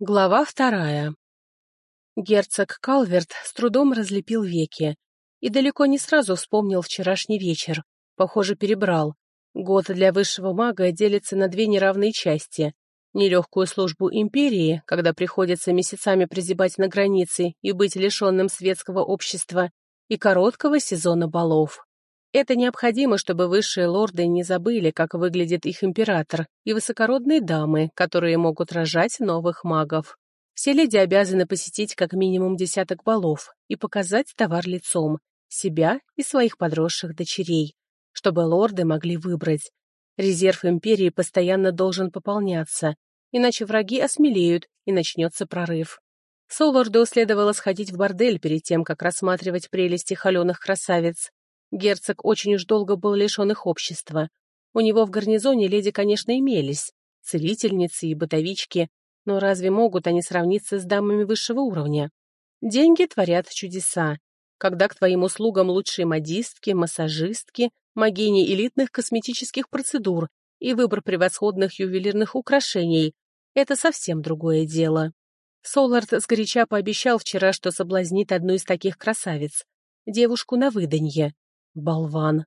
Глава вторая. Герцог Калверт с трудом разлепил веки и далеко не сразу вспомнил вчерашний вечер. Похоже, перебрал. Год для высшего мага делится на две неравные части. Нелегкую службу империи, когда приходится месяцами прозябать на границе и быть лишенным светского общества, и короткого сезона балов. Это необходимо, чтобы высшие лорды не забыли, как выглядит их император, и высокородные дамы, которые могут рожать новых магов. Все леди обязаны посетить как минимум десяток балов и показать товар лицом, себя и своих подросших дочерей, чтобы лорды могли выбрать. Резерв империи постоянно должен пополняться, иначе враги осмелеют и начнется прорыв. Солорду следовало сходить в бордель перед тем, как рассматривать прелести холеных красавиц, Герцог очень уж долго был лишен их общества. У него в гарнизоне леди, конечно, имелись, целительницы и бытовички, но разве могут они сравниться с дамами высшего уровня? Деньги творят чудеса. Когда к твоим услугам лучшие модистки, массажистки, магини элитных косметических процедур и выбор превосходных ювелирных украшений, это совсем другое дело. Солард сгоряча пообещал вчера, что соблазнит одну из таких красавиц, девушку на выданье. Болван.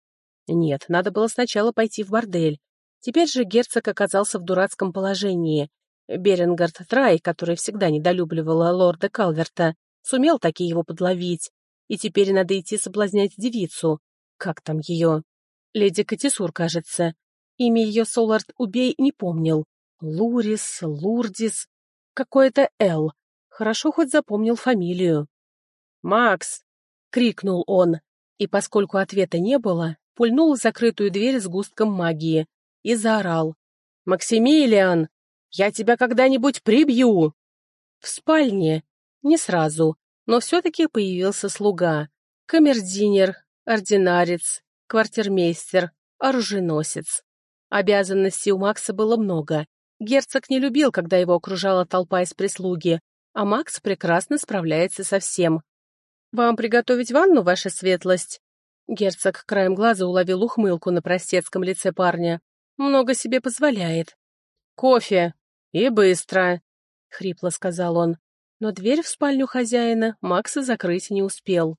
Нет, надо было сначала пойти в бордель. Теперь же герцог оказался в дурацком положении. Беренгард Трай, который всегда недолюбливала лорда Калверта, сумел таки его подловить. И теперь надо идти соблазнять девицу. Как там ее? Леди Катисур, кажется. Имя ее Солард Убей не помнил. Лурис, Лурдис. Какое-то Эл. Хорошо хоть запомнил фамилию. «Макс!» — крикнул он и, поскольку ответа не было, пульнул в закрытую дверь с густком магии и заорал. «Максимилиан, я тебя когда-нибудь прибью!» В спальне не сразу, но все-таки появился слуга. Камердинер, ординарец, квартирмейстер, оруженосец. Обязанностей у Макса было много. Герцог не любил, когда его окружала толпа из прислуги, а Макс прекрасно справляется со всем. «Вам приготовить ванну, ваша светлость?» Герцог краем глаза уловил ухмылку на простецком лице парня. «Много себе позволяет». «Кофе! И быстро!» — хрипло сказал он. Но дверь в спальню хозяина Макса закрыть не успел.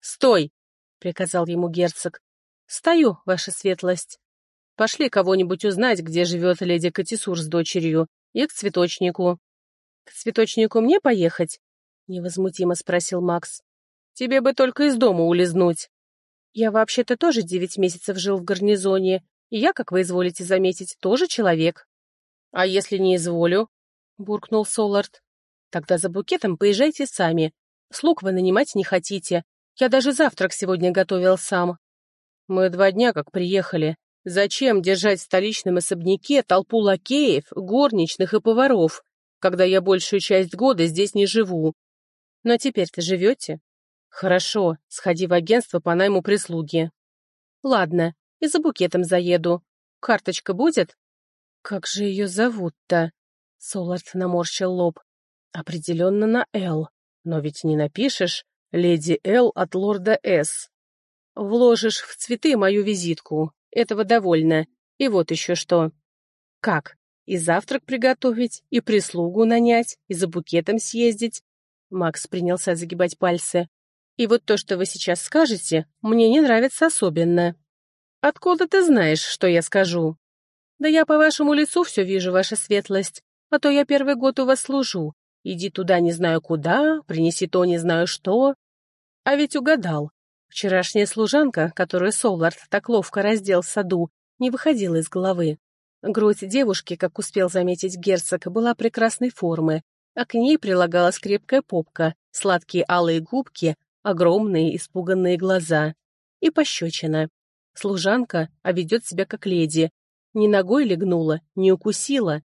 «Стой!» — приказал ему герцог. «Стою, ваша светлость. Пошли кого-нибудь узнать, где живет леди Катисур с дочерью, и к цветочнику». «К цветочнику мне поехать?» — невозмутимо спросил Макс. Тебе бы только из дома улизнуть. Я вообще-то тоже девять месяцев жил в гарнизоне, и я, как вы изволите заметить, тоже человек. А если не изволю? буркнул Солард. Тогда за букетом поезжайте сами. Слуг вы нанимать не хотите. Я даже завтрак сегодня готовил сам. Мы два дня как приехали. Зачем держать в столичном особняке толпу лакеев, горничных и поваров, когда я большую часть года здесь не живу? Но теперь-то живете, «Хорошо, сходи в агентство по найму прислуги». «Ладно, и за букетом заеду. Карточка будет?» «Как же ее зовут-то?» Солард наморщил лоб. «Определенно на «Л». Но ведь не напишешь «Леди Л» от лорда С. Вложишь в цветы мою визитку. Этого довольно. И вот еще что. Как? И завтрак приготовить, и прислугу нанять, и за букетом съездить? Макс принялся загибать пальцы. И вот то, что вы сейчас скажете, мне не нравится особенно. Откуда ты знаешь, что я скажу? Да я по вашему лицу все вижу, ваша светлость, а то я первый год у вас служу. Иди туда не знаю куда, принеси то не знаю что. А ведь угадал. Вчерашняя служанка, которую Солард так ловко раздел в саду, не выходила из головы. Грудь девушки, как успел заметить герцог, была прекрасной формы, а к ней прилагалась крепкая попка, сладкие алые губки, огромные испуганные глаза и пощечина. Служанка, а ведет себя как леди. Ни ногой легнула, ни укусила.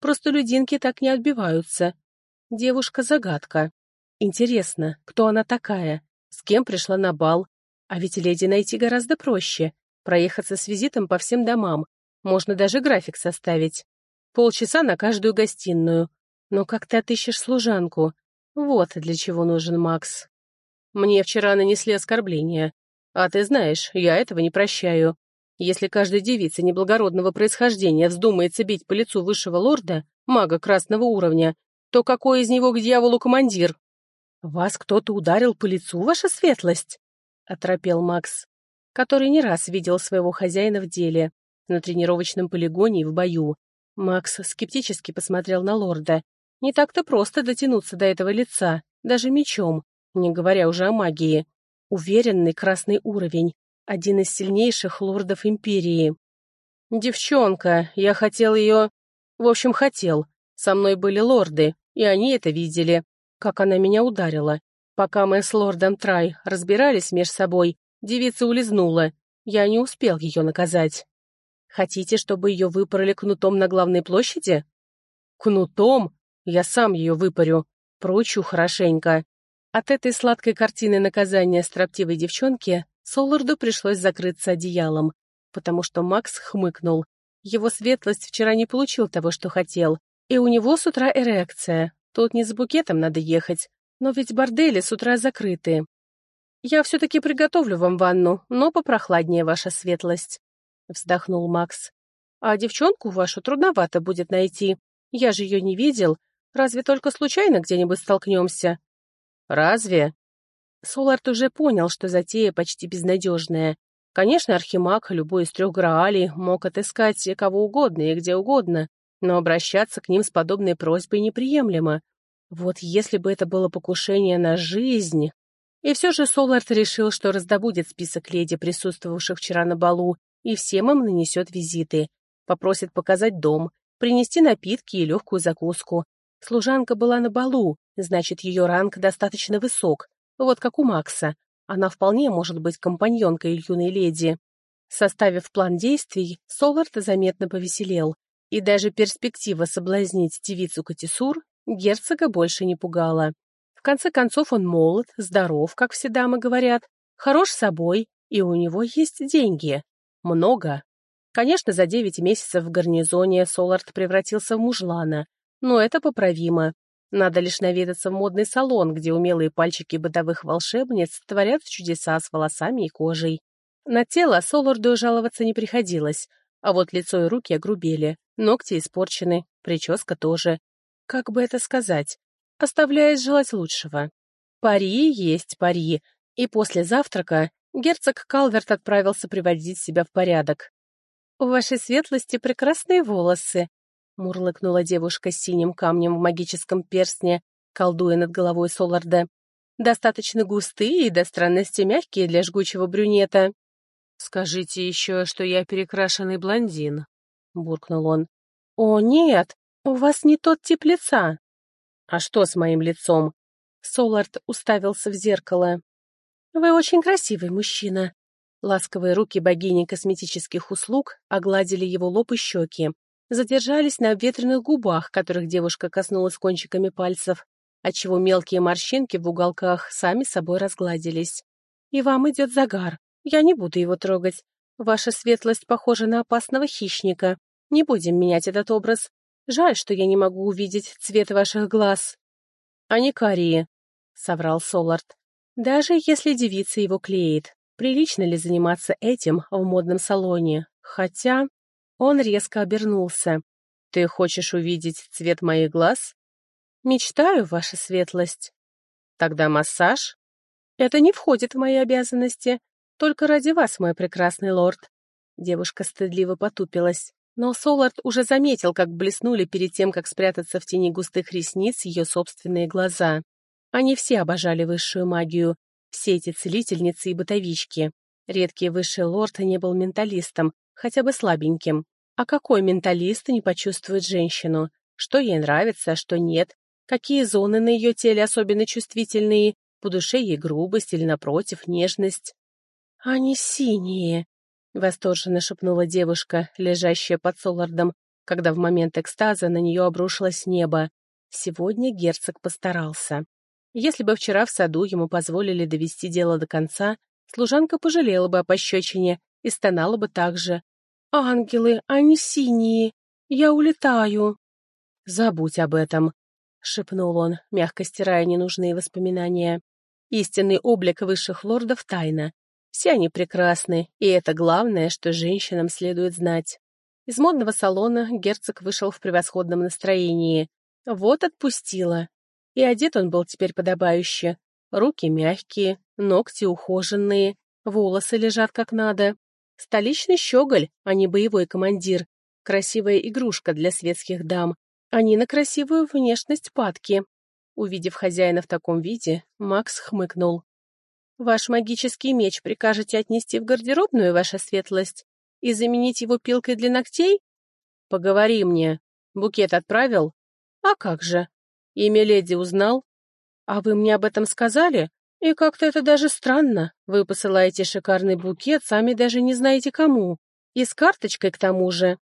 Просто людинки так не отбиваются. Девушка-загадка. Интересно, кто она такая? С кем пришла на бал? А ведь леди найти гораздо проще. Проехаться с визитом по всем домам. Можно даже график составить. Полчаса на каждую гостиную. Но как ты отыщешь служанку? Вот для чего нужен Макс. Мне вчера нанесли оскорбление. А ты знаешь, я этого не прощаю. Если каждой девице неблагородного происхождения вздумается бить по лицу высшего лорда, мага красного уровня, то какой из него к дьяволу командир? Вас кто-то ударил по лицу, ваша светлость? Оторопел Макс, который не раз видел своего хозяина в деле, на тренировочном полигоне и в бою. Макс скептически посмотрел на лорда. Не так-то просто дотянуться до этого лица, даже мечом, не говоря уже о магии. Уверенный красный уровень, один из сильнейших лордов Империи. «Девчонка, я хотел ее...» «В общем, хотел. Со мной были лорды, и они это видели, как она меня ударила. Пока мы с лордом Трай разбирались меж собой, девица улизнула. Я не успел ее наказать. Хотите, чтобы ее выпороли кнутом на главной площади? Кнутом? Я сам ее выпарю. Прочу хорошенько. От этой сладкой картины наказания строптивой девчонки Соларду пришлось закрыться одеялом, потому что Макс хмыкнул. Его светлость вчера не получил того, что хотел, и у него с утра эрекция. Тут не с букетом надо ехать, но ведь бордели с утра закрыты. Я все-таки приготовлю вам ванну, но попрохладнее, ваша светлость. Вздохнул Макс. А девчонку вашу трудновато будет найти. Я же ее не видел. Разве только случайно где-нибудь столкнемся? Разве? Солард уже понял, что затея почти безнадежная. Конечно, Архимаг, любой из трех Граалей, мог отыскать кого угодно и где угодно, но обращаться к ним с подобной просьбой неприемлемо. Вот если бы это было покушение на жизнь... И все же Солард решил, что раздобудет список леди, присутствовавших вчера на балу, и всем им нанесет визиты. Попросит показать дом, принести напитки и легкую закуску. Служанка была на балу, значит, ее ранг достаточно высок, вот как у Макса. Она вполне может быть компаньонкой юной леди. Составив план действий, Солард заметно повеселел, и даже перспектива соблазнить девицу Катисур герцога больше не пугала. В конце концов он молод, здоров, как все дамы говорят, хорош собой, и у него есть деньги. Много. Конечно, за девять месяцев в гарнизоне Солард превратился в мужлана, но это поправимо. Надо лишь наведаться в модный салон, где умелые пальчики бытовых волшебниц творят чудеса с волосами и кожей. На тело Соларду жаловаться не приходилось, а вот лицо и руки огрубели, ногти испорчены, прическа тоже. Как бы это сказать? Оставляет желать лучшего. Пари есть пари, и после завтрака герцог Калверт отправился приводить себя в порядок. «У вашей светлости прекрасные волосы», — мурлыкнула девушка с синим камнем в магическом перстне, колдуя над головой Соларда. «Достаточно густые и до странности мягкие для жгучего брюнета». «Скажите еще, что я перекрашенный блондин», — буркнул он. «О, нет, у вас не тот тип лица». «А что с моим лицом?» Солард уставился в зеркало. «Вы очень красивый мужчина». Ласковые руки богини косметических услуг огладили его лоб и щеки задержались на обветренных губах, которых девушка коснулась кончиками пальцев, отчего мелкие морщинки в уголках сами собой разгладились. «И вам идет загар. Я не буду его трогать. Ваша светлость похожа на опасного хищника. Не будем менять этот образ. Жаль, что я не могу увидеть цвет ваших глаз». «Они карие», — соврал Солард. «Даже если девица его клеит, прилично ли заниматься этим в модном салоне? Хотя...» Он резко обернулся. «Ты хочешь увидеть цвет моих глаз?» «Мечтаю, ваша светлость». «Тогда массаж?» «Это не входит в мои обязанности. Только ради вас, мой прекрасный лорд». Девушка стыдливо потупилась, но Солард уже заметил, как блеснули перед тем, как спрятаться в тени густых ресниц ее собственные глаза. Они все обожали высшую магию, все эти целительницы и бытовички. Редкий высший лорд не был менталистом, хотя бы слабеньким. А какой менталист не почувствует женщину? Что ей нравится, а что нет? Какие зоны на ее теле особенно чувствительные? По душе ей грубость или, напротив, нежность? «Они синие!» — восторженно шепнула девушка, лежащая под Солардом, когда в момент экстаза на нее обрушилось небо. Сегодня герцог постарался. Если бы вчера в саду ему позволили довести дело до конца, служанка пожалела бы о пощечине и стонала бы так же. «Ангелы, они синие! Я улетаю!» «Забудь об этом!» — шепнул он, мягко стирая ненужные воспоминания. «Истинный облик высших лордов — тайна. Все они прекрасны, и это главное, что женщинам следует знать». Из модного салона герцог вышел в превосходном настроении. Вот отпустила. И одет он был теперь подобающе. Руки мягкие, ногти ухоженные, волосы лежат как надо. Столичный щеголь, а не боевой командир. Красивая игрушка для светских дам, а не на красивую внешность падки. Увидев хозяина в таком виде, Макс хмыкнул. «Ваш магический меч прикажете отнести в гардеробную, ваша светлость, и заменить его пилкой для ногтей? Поговори мне. Букет отправил? А как же? Имя леди узнал? А вы мне об этом сказали? И как-то это даже странно. Вы посылаете шикарный букет, сами даже не знаете кому. И с карточкой к тому же.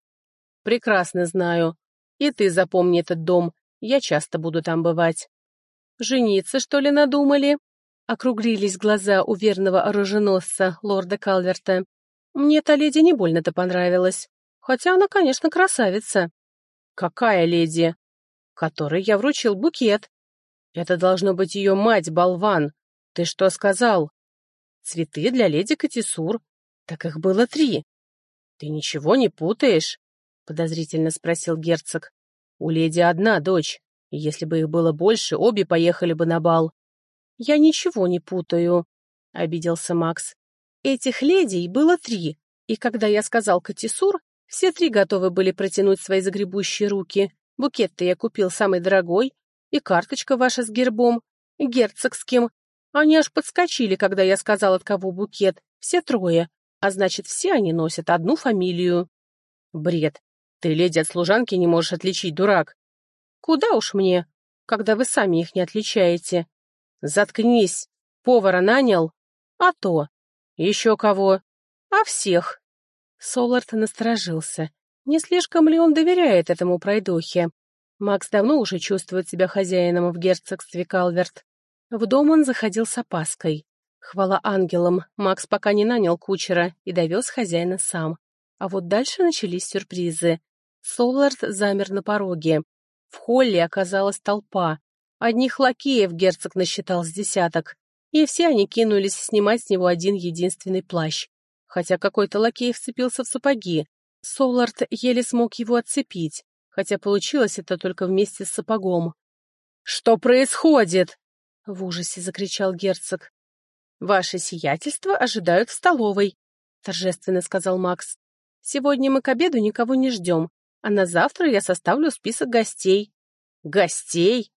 Прекрасно знаю. И ты запомни этот дом. Я часто буду там бывать. Жениться, что ли, надумали?» Округлились глаза у верного оруженосца, лорда Калверта. «Мне та леди не больно-то понравилась. Хотя она, конечно, красавица». «Какая леди?» «Которой я вручил букет». «Это должно быть ее мать, болван. Ты что сказал?» «Цветы для леди Катисур. Так их было три». «Ты ничего не путаешь?» — подозрительно спросил герцог. «У леди одна дочь, и если бы их было больше, обе поехали бы на бал. «Я ничего не путаю», — обиделся Макс. «Этих ледей было три, и когда я сказал Катисур, все три готовы были протянуть свои загребущие руки. Букет-то я купил самый дорогой, и карточка ваша с гербом, герцогским. Они аж подскочили, когда я сказал, от кого букет. Все трое. А значит, все они носят одну фамилию. Бред. Ты, леди, от служанки не можешь отличить, дурак. Куда уж мне, когда вы сами их не отличаете? Заткнись. Повара нанял? А то. Еще кого? А всех. Солард насторожился. Не слишком ли он доверяет этому пройдохе? Макс давно уже чувствует себя хозяином в герцогстве Калверт. В дом он заходил с опаской. Хвала ангелам, Макс пока не нанял кучера и довез хозяина сам. А вот дальше начались сюрпризы. Солард замер на пороге. В холле оказалась толпа. Одних лакеев герцог насчитал с десяток, и все они кинулись снимать с него один единственный плащ. Хотя какой-то лакей вцепился в сапоги. Солард еле смог его отцепить, хотя получилось это только вместе с сапогом. «Что происходит?» — в ужасе закричал герцог. «Ваше сиятельство ожидают в столовой», — торжественно сказал Макс. «Сегодня мы к обеду никого не ждем, а на завтра я составлю список гостей. Гостей?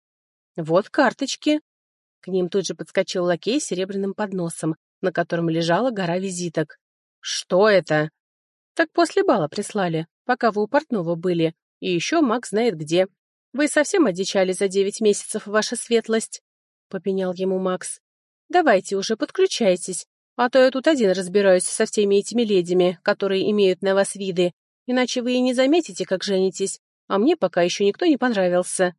Вот карточки. К ним тут же подскочил лакей с серебряным подносом, на котором лежала гора визиток. Что это? Так после бала прислали, пока вы у портного были. И еще Макс знает где. Вы совсем одичали за девять месяцев, ваша светлость? Попенял ему Макс. Давайте уже подключайтесь, а то я тут один разбираюсь со всеми этими ледями, которые имеют на вас виды, иначе вы и не заметите, как женитесь, а мне пока еще никто не понравился».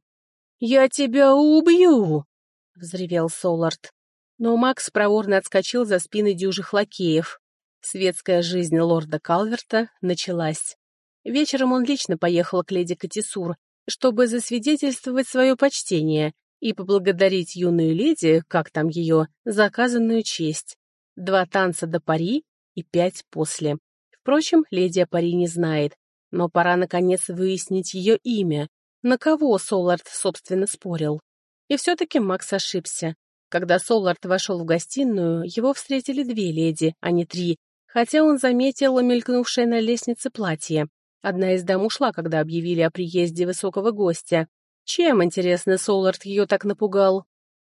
«Я тебя убью!» — взревел Солард. Но Макс проворно отскочил за спины дюжих лакеев. Светская жизнь лорда Калверта началась. Вечером он лично поехал к леди Катисур, чтобы засвидетельствовать свое почтение и поблагодарить юную леди, как там ее, за оказанную честь. Два танца до пари и пять после. Впрочем, леди о пари не знает, но пора, наконец, выяснить ее имя, на кого Солард, собственно, спорил. И все-таки Макс ошибся. Когда Солард вошел в гостиную, его встретили две леди, а не три, хотя он заметил мелькнувшее на лестнице платье. Одна из дам ушла, когда объявили о приезде высокого гостя. Чем, интересно, Солард ее так напугал?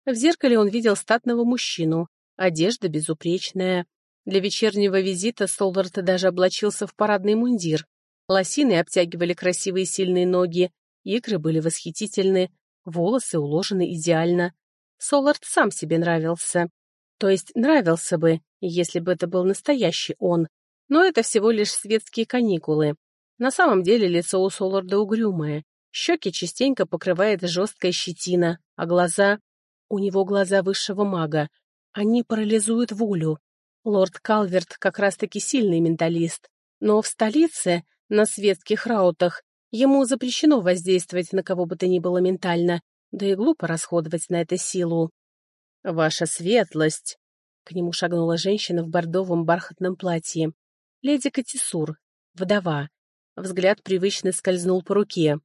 В зеркале он видел статного мужчину. Одежда безупречная, для вечернего визита Солвард даже облачился в парадный мундир. Лосины обтягивали красивые сильные ноги, икры были восхитительны, волосы уложены идеально. Солард сам себе нравился. То есть нравился бы, если бы это был настоящий он. Но это всего лишь светские каникулы. На самом деле лицо у Соларда угрюмое. Щеки частенько покрывает жесткая щетина, а глаза... У него глаза высшего мага. Они парализуют волю, Лорд Калверт как раз-таки сильный менталист, но в столице, на светских раутах, ему запрещено воздействовать на кого бы то ни было ментально, да и глупо расходовать на это силу. «Ваша светлость!» К нему шагнула женщина в бордовом бархатном платье. Леди Катисур, вдова. Взгляд привычно скользнул по руке.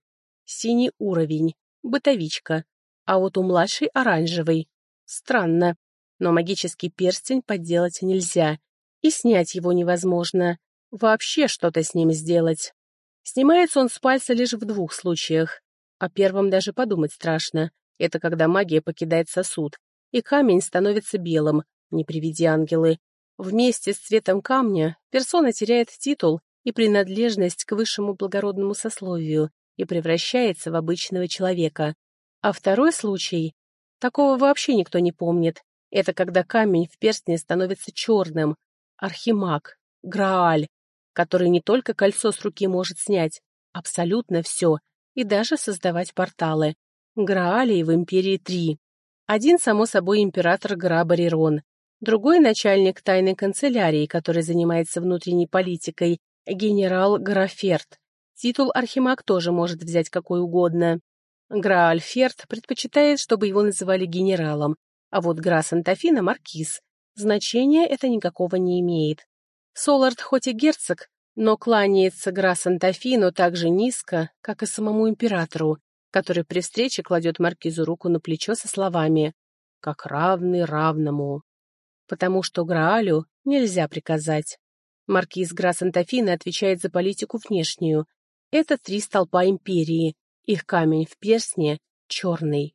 Синий уровень. бытовичка, а вот у младшей оранжевый. Странно, но магический перстень подделать нельзя, и снять его невозможно. Вообще что-то с ним сделать. Снимается он с пальца лишь в двух случаях. О первом даже подумать страшно. Это когда магия покидает сосуд, и камень становится белым, не приведи ангелы. Вместе с цветом камня персона теряет титул и принадлежность к высшему благородному сословию и превращается в обычного человека. А второй случай, такого вообще никто не помнит, это когда камень в перстне становится черным. Архимаг, Грааль, который не только кольцо с руки может снять, абсолютно все, и даже создавать порталы. Граалей в Империи три. Один, само собой, император Грабарирон, другой — начальник тайной канцелярии, который занимается внутренней политикой, генерал Граферт. Титул архимаг тоже может взять какой угодно. Грааль Ферт предпочитает, чтобы его называли генералом, а вот Гра Сантафина — маркиз. Значения это никакого не имеет. Солард хоть и герцог, но кланяется Гра Сантафину так же низко, как и самому императору, который при встрече кладет маркизу руку на плечо со словами «как равный равному». Потому что Граалю нельзя приказать. Маркиз Гра Сантафина отвечает за политику внешнюю. Это три столпа империи. Их камень в перстне — черный.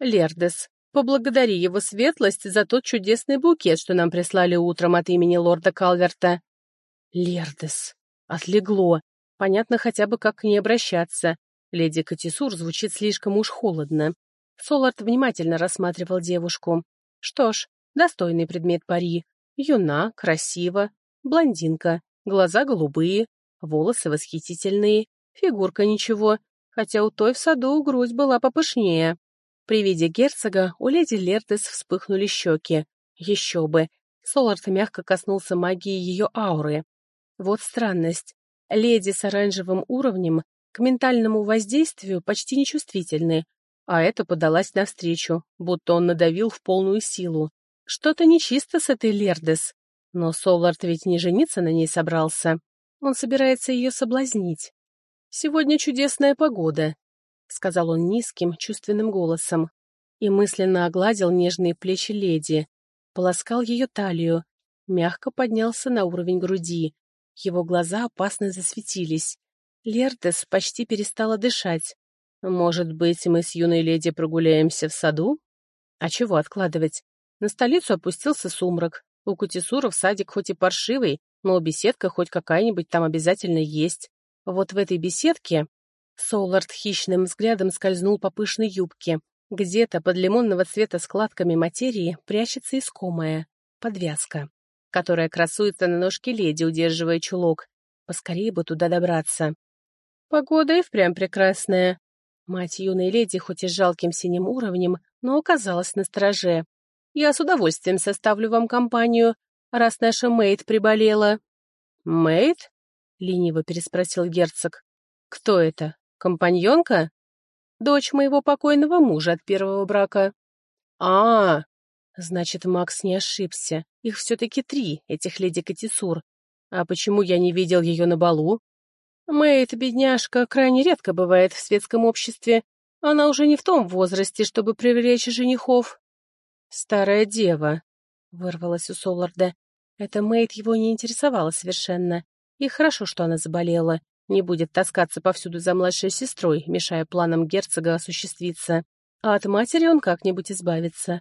Лердес, поблагодари его светлость за тот чудесный букет, что нам прислали утром от имени лорда Калверта. Лердес. Отлегло. Понятно хотя бы, как к ней обращаться. Леди Катисур звучит слишком уж холодно. Солард внимательно рассматривал девушку. Что ж, достойный предмет пари. Юна, красива, блондинка, глаза голубые, волосы восхитительные, фигурка ничего, хотя у той в саду грудь была попышнее. При виде герцога у леди Лертес вспыхнули щеки. Еще бы. Солард мягко коснулся магии ее ауры. Вот странность. Леди с оранжевым уровнем к ментальному воздействию почти нечувствительны, а эта подалась навстречу, будто он надавил в полную силу. Что-то нечисто с этой Лердес. Но Солард ведь не жениться на ней собрался. Он собирается ее соблазнить. «Сегодня чудесная погода», — сказал он низким, чувственным голосом, и мысленно огладил нежные плечи леди, полоскал ее талию, мягко поднялся на уровень груди, его глаза опасно засветились. Лертес почти перестала дышать. «Может быть, мы с юной леди прогуляемся в саду?» «А чего откладывать?» На столицу опустился сумрак. У Кутисуров садик хоть и паршивый, но беседка хоть какая-нибудь там обязательно есть. Вот в этой беседке Солард хищным взглядом скользнул по пышной юбке. Где-то под лимонного цвета складками материи прячется искомая подвязка которая красуется на ножке леди, удерживая чулок. Поскорее бы туда добраться. Погода и впрямь прекрасная. Мать юной леди, хоть и с жалким синим уровнем, но оказалась на стороже. Я с удовольствием составлю вам компанию, раз наша Мэйд приболела. Мэйд? лениво переспросил герцог. Кто это? Компаньонка? Дочь моего покойного мужа от первого брака. А, -а, -а Значит, Макс не ошибся. Их все-таки три, этих леди Катисур. А почему я не видел ее на балу? Мэйд, бедняжка, крайне редко бывает в светском обществе. Она уже не в том возрасте, чтобы привлечь женихов. Старая дева, — вырвалась у Соларда. Эта Мэйд его не интересовала совершенно. И хорошо, что она заболела. Не будет таскаться повсюду за младшей сестрой, мешая планам герцога осуществиться. А от матери он как-нибудь избавится.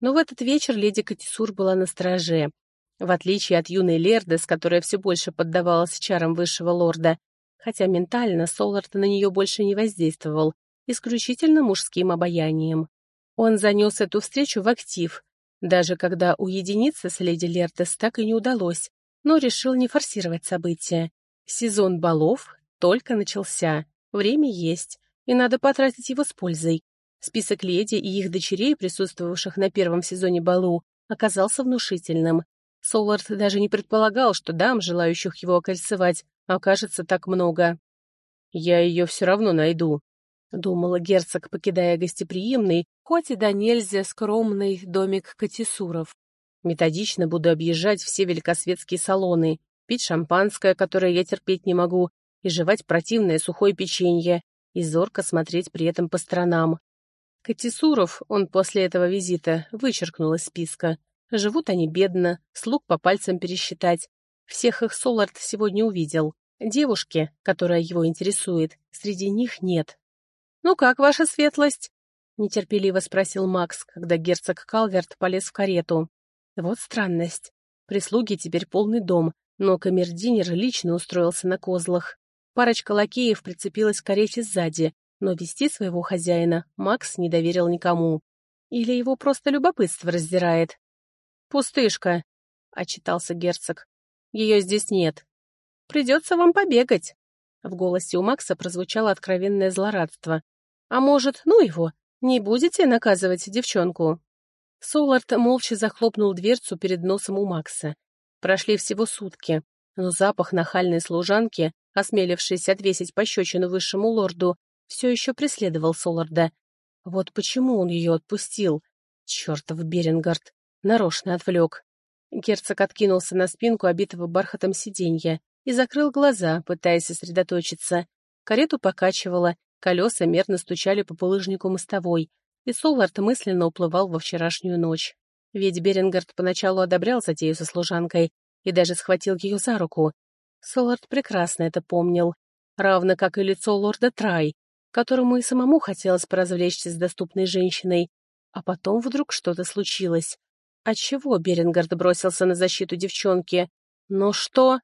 Но в этот вечер леди Катисур была на страже. В отличие от юной Лердес, которая все больше поддавалась чарам высшего лорда, хотя ментально Солард на нее больше не воздействовал, исключительно мужским обаянием. Он занес эту встречу в актив, даже когда уединиться с леди Лердес так и не удалось, но решил не форсировать события. Сезон балов только начался, время есть, и надо потратить его с пользой. Список леди и их дочерей, присутствовавших на первом сезоне балу, оказался внушительным. Солард даже не предполагал, что дам, желающих его окольцевать, окажется так много. «Я ее все равно найду», — думала герцог, покидая гостеприимный, хоть и до нельзя скромный домик Катисуров. «Методично буду объезжать все великосветские салоны, пить шампанское, которое я терпеть не могу, и жевать противное сухое печенье, и зорко смотреть при этом по сторонам. Катисуров он после этого визита вычеркнул из списка. Живут они бедно, слуг по пальцам пересчитать. Всех их Солард сегодня увидел. Девушки, которая его интересует, среди них нет. «Ну как, ваша светлость?» — нетерпеливо спросил Макс, когда герцог Калверт полез в карету. Вот странность. Прислуги теперь полный дом, но камердинер лично устроился на козлах. Парочка лакеев прицепилась к карете сзади, но вести своего хозяина Макс не доверил никому. Или его просто любопытство раздирает. «Пустышка», — отчитался герцог. «Ее здесь нет. Придется вам побегать». В голосе у Макса прозвучало откровенное злорадство. «А может, ну его, не будете наказывать девчонку?» Солард молча захлопнул дверцу перед носом у Макса. Прошли всего сутки, но запах нахальной служанки, осмелившейся отвесить пощечину высшему лорду, все еще преследовал Соларда. Вот почему он ее отпустил. Чертов Берингард. Нарочно отвлек. Герцог откинулся на спинку обитого бархатом сиденья и закрыл глаза, пытаясь сосредоточиться. Карету покачивало, колеса мерно стучали по булыжнику мостовой, и Солард мысленно уплывал во вчерашнюю ночь. Ведь Берингард поначалу одобрял затею со служанкой и даже схватил ее за руку. Солард прекрасно это помнил, равно как и лицо лорда Трай, которому и самому хотелось поразвлечься с доступной женщиной. А потом вдруг что-то случилось. Отчего Берингард бросился на защиту девчонки? Но что?